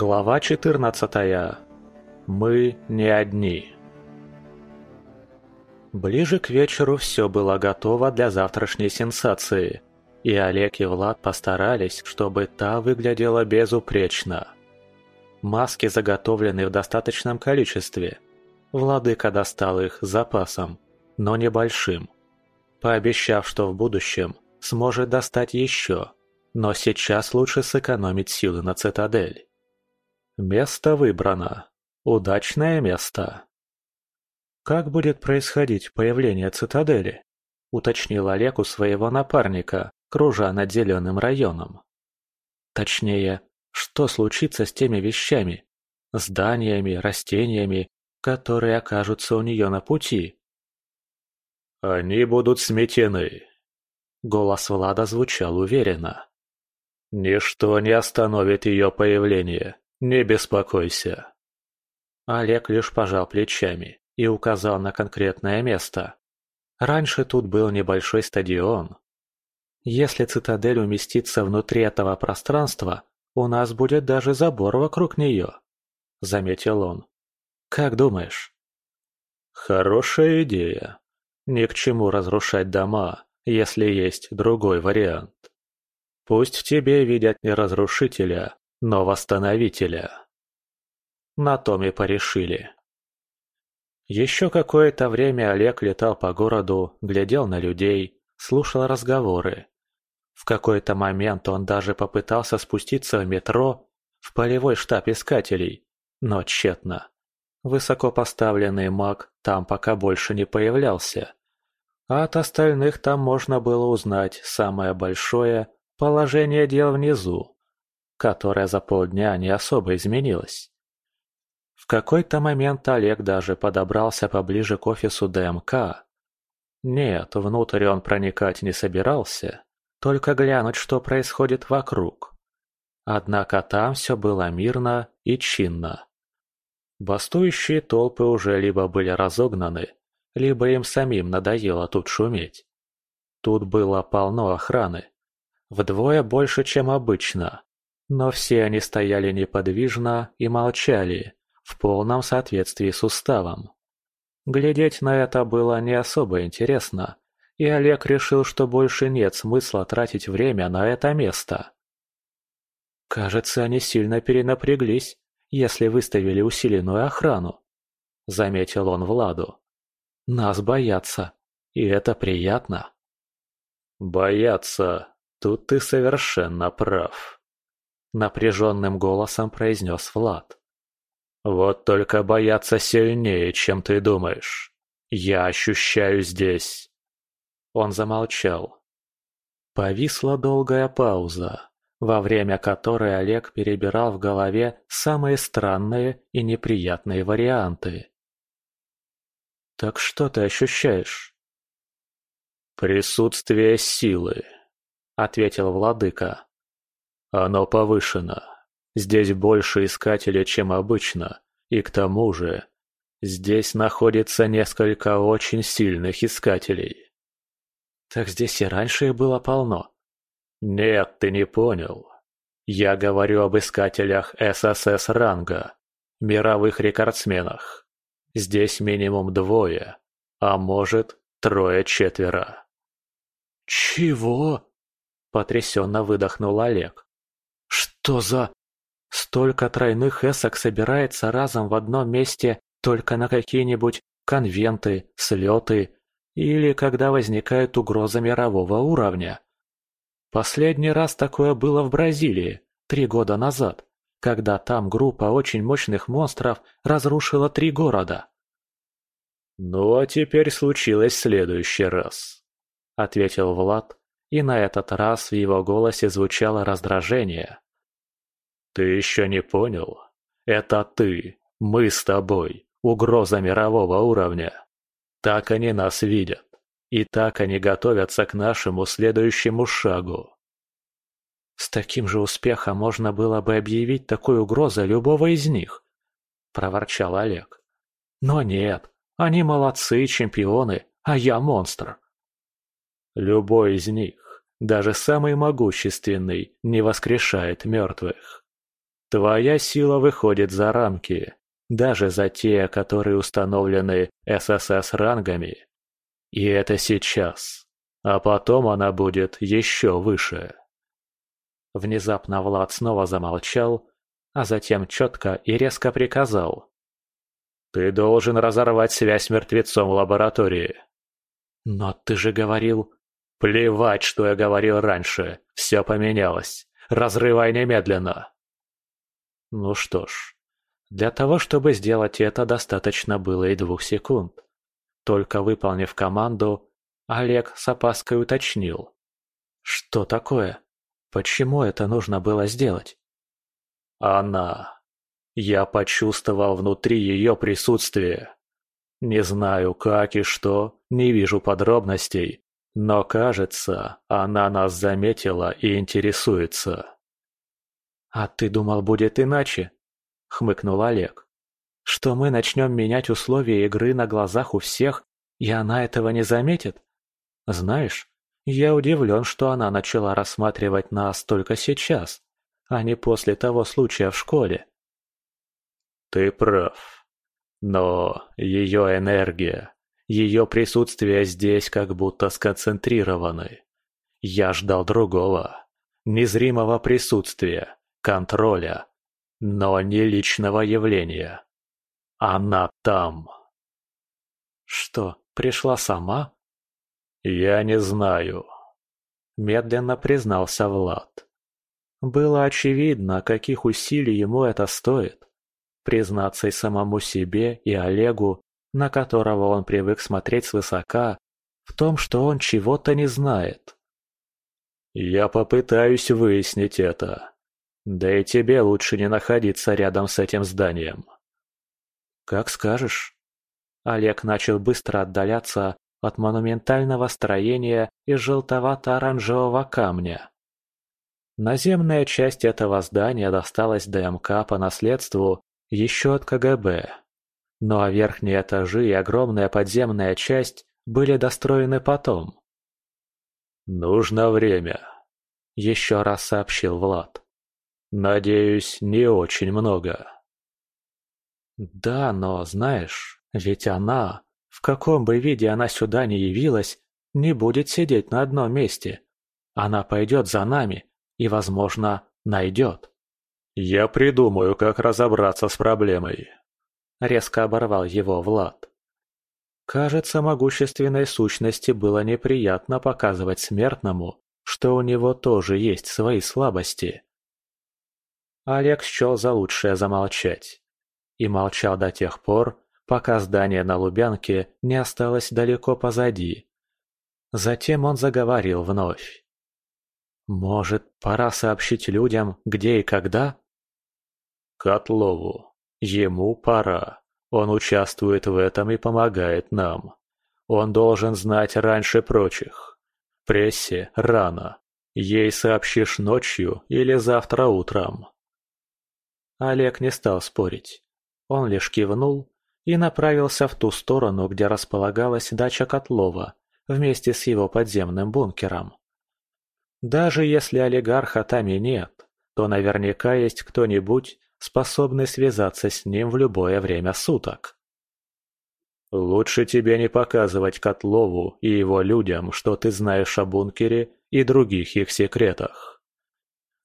Глава 14. Мы не одни. Ближе к вечеру все было готово для завтрашней сенсации, и Олег и Влад постарались, чтобы та выглядела безупречно. Маски заготовлены в достаточном количестве. Владыка достал их с запасом, но небольшим, пообещав, что в будущем сможет достать еще, но сейчас лучше сэкономить силы на цитадель. Место выбрано. Удачное место. «Как будет происходить появление цитадели?» – уточнил Олег у своего напарника, кружа над зеленым районом. Точнее, что случится с теми вещами, зданиями, растениями, которые окажутся у нее на пути? «Они будут сметены», — голос Влада звучал уверенно. «Ничто не остановит ее появление. «Не беспокойся». Олег лишь пожал плечами и указал на конкретное место. Раньше тут был небольшой стадион. Если цитадель уместится внутри этого пространства, у нас будет даже забор вокруг нее, — заметил он. Как думаешь? Хорошая идея. Ни к чему разрушать дома, если есть другой вариант. Пусть в тебе видят не разрушителя, но восстановителя. На том и порешили. Еще какое-то время Олег летал по городу, глядел на людей, слушал разговоры. В какой-то момент он даже попытался спуститься в метро, в полевой штаб искателей, но тщетно. Высокопоставленный маг там пока больше не появлялся. А от остальных там можно было узнать самое большое положение дел внизу которая за полдня не особо изменилась. В какой-то момент Олег даже подобрался поближе к офису ДМК. Нет, внутрь он проникать не собирался, только глянуть, что происходит вокруг. Однако там все было мирно и чинно. Бастующие толпы уже либо были разогнаны, либо им самим надоело тут шуметь. Тут было полно охраны. Вдвое больше, чем обычно. Но все они стояли неподвижно и молчали, в полном соответствии с уставом. Глядеть на это было не особо интересно, и Олег решил, что больше нет смысла тратить время на это место. «Кажется, они сильно перенапряглись, если выставили усиленную охрану», — заметил он Владу. «Нас боятся, и это приятно». «Боятся, тут ты совершенно прав», напряженным голосом произнес Влад. «Вот только бояться сильнее, чем ты думаешь. Я ощущаю здесь...» Он замолчал. Повисла долгая пауза, во время которой Олег перебирал в голове самые странные и неприятные варианты. «Так что ты ощущаешь?» «Присутствие силы», — ответил владыка. Оно повышено. Здесь больше искателей, чем обычно, и к тому же здесь находится несколько очень сильных искателей. Так здесь и раньше их было полно. Нет, ты не понял. Я говорю об искателях ССС ранга, мировых рекордсменах. Здесь минимум двое, а может трое-четверо. Чего? Потрясенно выдохнул Олег. Что за... Столько тройных эсок собирается разом в одном месте только на какие-нибудь конвенты, слеты или когда возникает угроза мирового уровня. Последний раз такое было в Бразилии, три года назад, когда там группа очень мощных монстров разрушила три города. «Ну а теперь случилось следующий раз», — ответил Влад, и на этот раз в его голосе звучало раздражение. Ты еще не понял? Это ты, мы с тобой, угроза мирового уровня. Так они нас видят. И так они готовятся к нашему следующему шагу. С таким же успехом можно было бы объявить такой угрозой любого из них, проворчал Олег. Но нет, они молодцы, чемпионы, а я монстр. Любой из них, даже самый могущественный, не воскрешает мертвых. Твоя сила выходит за рамки, даже за те, которые установлены ССС рангами. И это сейчас. А потом она будет еще выше. Внезапно Влад снова замолчал, а затем четко и резко приказал. «Ты должен разорвать связь с мертвецом в лаборатории». «Но ты же говорил...» «Плевать, что я говорил раньше. Все поменялось. Разрывай немедленно». Ну что ж, для того, чтобы сделать это, достаточно было и двух секунд. Только выполнив команду, Олег с опаской уточнил. Что такое? Почему это нужно было сделать? Она. Я почувствовал внутри ее присутствие. Не знаю, как и что, не вижу подробностей, но кажется, она нас заметила и интересуется. «А ты думал, будет иначе?» — хмыкнул Олег. «Что мы начнем менять условия игры на глазах у всех, и она этого не заметит? Знаешь, я удивлен, что она начала рассматривать нас только сейчас, а не после того случая в школе». «Ты прав. Но ее энергия, ее присутствие здесь как будто сконцентрированы. Я ждал другого, незримого присутствия, контроля, но не личного явления. Она там. Что, пришла сама? Я не знаю. Медленно признался Влад. Было очевидно, каких усилий ему это стоит. Признаться и самому себе, и Олегу, на которого он привык смотреть свысока, в том, что он чего-то не знает. «Я попытаюсь выяснить это», да и тебе лучше не находиться рядом с этим зданием. Как скажешь. Олег начал быстро отдаляться от монументального строения из желтовато-оранжевого камня. Наземная часть этого здания досталась ДМК по наследству еще от КГБ. Ну а верхние этажи и огромная подземная часть были достроены потом. «Нужно время», — еще раз сообщил Влад. Надеюсь, не очень много. Да, но знаешь, ведь она, в каком бы виде она сюда ни явилась, не будет сидеть на одном месте. Она пойдет за нами и, возможно, найдет. Я придумаю, как разобраться с проблемой. Резко оборвал его Влад. Кажется, могущественной сущности было неприятно показывать смертному, что у него тоже есть свои слабости. Олег счел за лучшее замолчать. И молчал до тех пор, пока здание на Лубянке не осталось далеко позади. Затем он заговорил вновь. «Может, пора сообщить людям, где и когда?» «Котлову. Ему пора. Он участвует в этом и помогает нам. Он должен знать раньше прочих. Прессе рано. Ей сообщишь ночью или завтра утром. Олег не стал спорить. Он лишь кивнул и направился в ту сторону, где располагалась дача Котлова вместе с его подземным бункером. Даже если олигарха там и нет, то наверняка есть кто-нибудь, способный связаться с ним в любое время суток. «Лучше тебе не показывать Котлову и его людям, что ты знаешь о бункере и других их секретах».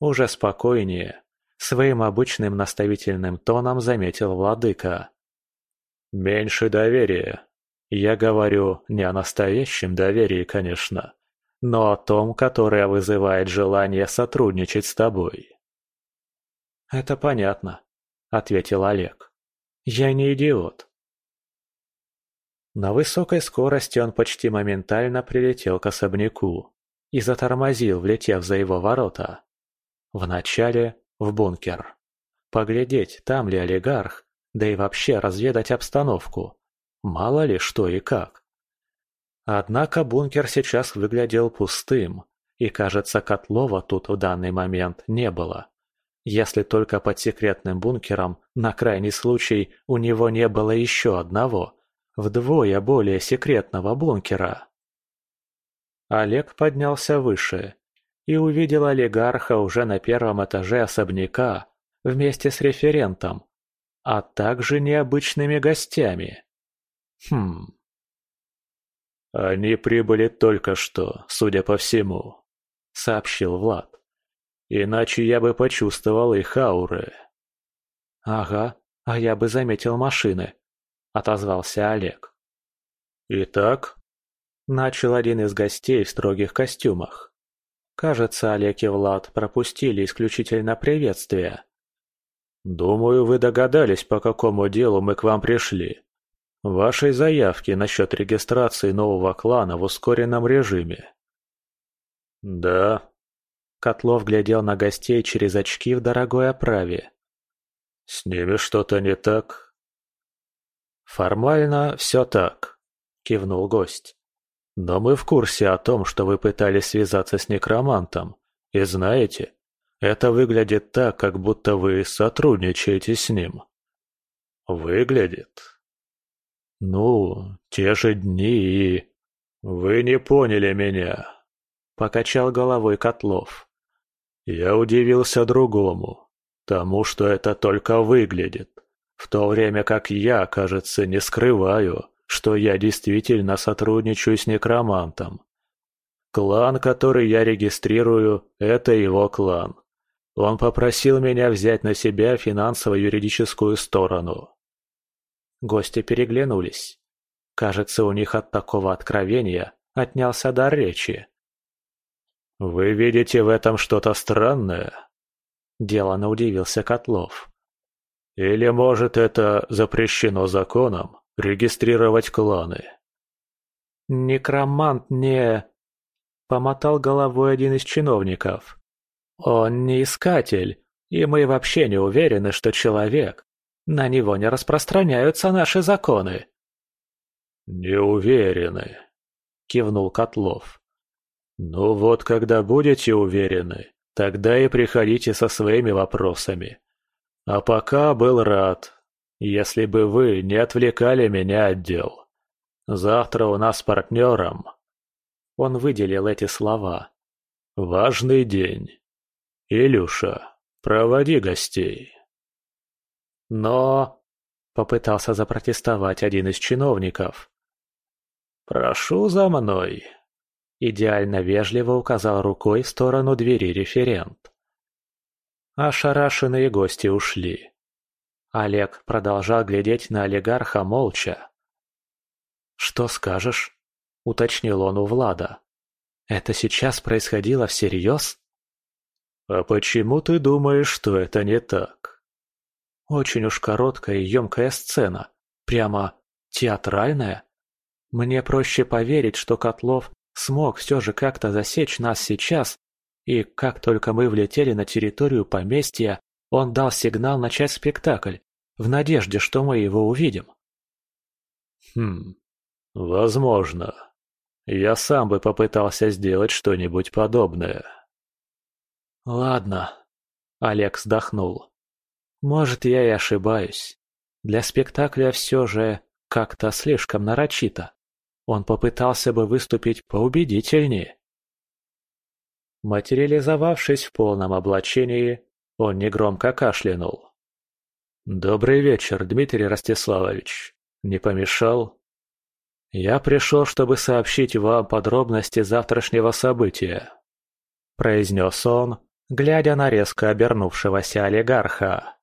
Уже спокойнее, Своим обычным наставительным тоном заметил владыка. «Меньше доверия. Я говорю не о настоящем доверии, конечно, но о том, которое вызывает желание сотрудничать с тобой». «Это понятно», — ответил Олег. «Я не идиот». На высокой скорости он почти моментально прилетел к особняку и затормозил, влетев за его ворота. Вначале в бункер. Поглядеть, там ли олигарх, да и вообще разведать обстановку. Мало ли что и как. Однако бункер сейчас выглядел пустым, и, кажется, Котлова тут в данный момент не было. Если только под секретным бункером, на крайний случай, у него не было еще одного, вдвое более секретного бункера. Олег поднялся выше и увидел олигарха уже на первом этаже особняка, вместе с референтом, а также необычными гостями. Хм. «Они прибыли только что, судя по всему», — сообщил Влад. «Иначе я бы почувствовал их ауры». «Ага, а я бы заметил машины», — отозвался Олег. «Итак?» — начал один из гостей в строгих костюмах. Кажется, Олег и Влад пропустили исключительно приветствие. «Думаю, вы догадались, по какому делу мы к вам пришли. Вашей заявки насчет регистрации нового клана в ускоренном режиме». «Да». Котлов глядел на гостей через очки в дорогой оправе. «С ними что-то не так?» «Формально все так», — кивнул гость. «Но мы в курсе о том, что вы пытались связаться с некромантом. И знаете, это выглядит так, как будто вы сотрудничаете с ним». «Выглядит?» «Ну, те же дни и...» «Вы не поняли меня», — покачал головой Котлов. «Я удивился другому, тому, что это только выглядит, в то время как я, кажется, не скрываю, что я действительно сотрудничаю с некромантом. Клан, который я регистрирую, это его клан. Он попросил меня взять на себя финансово-юридическую сторону. Гости переглянулись. Кажется, у них от такого откровения отнялся дар речи. «Вы видите в этом что-то странное?» Делано удивился Котлов. «Или, может, это запрещено законом регистрировать кланы?» «Некромант не...» Помотал головой один из чиновников. «Он не искатель, и мы вообще не уверены, что человек, на него не распространяются наши законы». «Не уверены», — кивнул Котлов. «Ну вот, когда будете уверены, тогда и приходите со своими вопросами. А пока был рад, если бы вы не отвлекали меня от дел. Завтра у нас с партнером...» Он выделил эти слова. «Важный день. Илюша, проводи гостей». Но... Попытался запротестовать один из чиновников. «Прошу за мной!» Идеально вежливо указал рукой в сторону двери референт. Ошарашенные гости ушли. Олег продолжал глядеть на олигарха молча. «Что скажешь?» — уточнил он у Влада. «Это сейчас происходило всерьез?» «А почему ты думаешь, что это не так?» Очень уж короткая и емкая сцена. Прямо театральная. Мне проще поверить, что Котлов смог все же как-то засечь нас сейчас, и как только мы влетели на территорию поместья, он дал сигнал начать спектакль, в надежде, что мы его увидим. Хм, возможно. Я сам бы попытался сделать что-нибудь подобное. Ладно, Олег вздохнул. Может, я и ошибаюсь. Для спектакля все же как-то слишком нарочито. Он попытался бы выступить поубедительнее. Материализовавшись в полном облачении, он негромко кашлянул. «Добрый вечер, Дмитрий Ростиславович. Не помешал?» «Я пришел, чтобы сообщить вам подробности завтрашнего события», — произнес он, глядя на резко обернувшегося олигарха.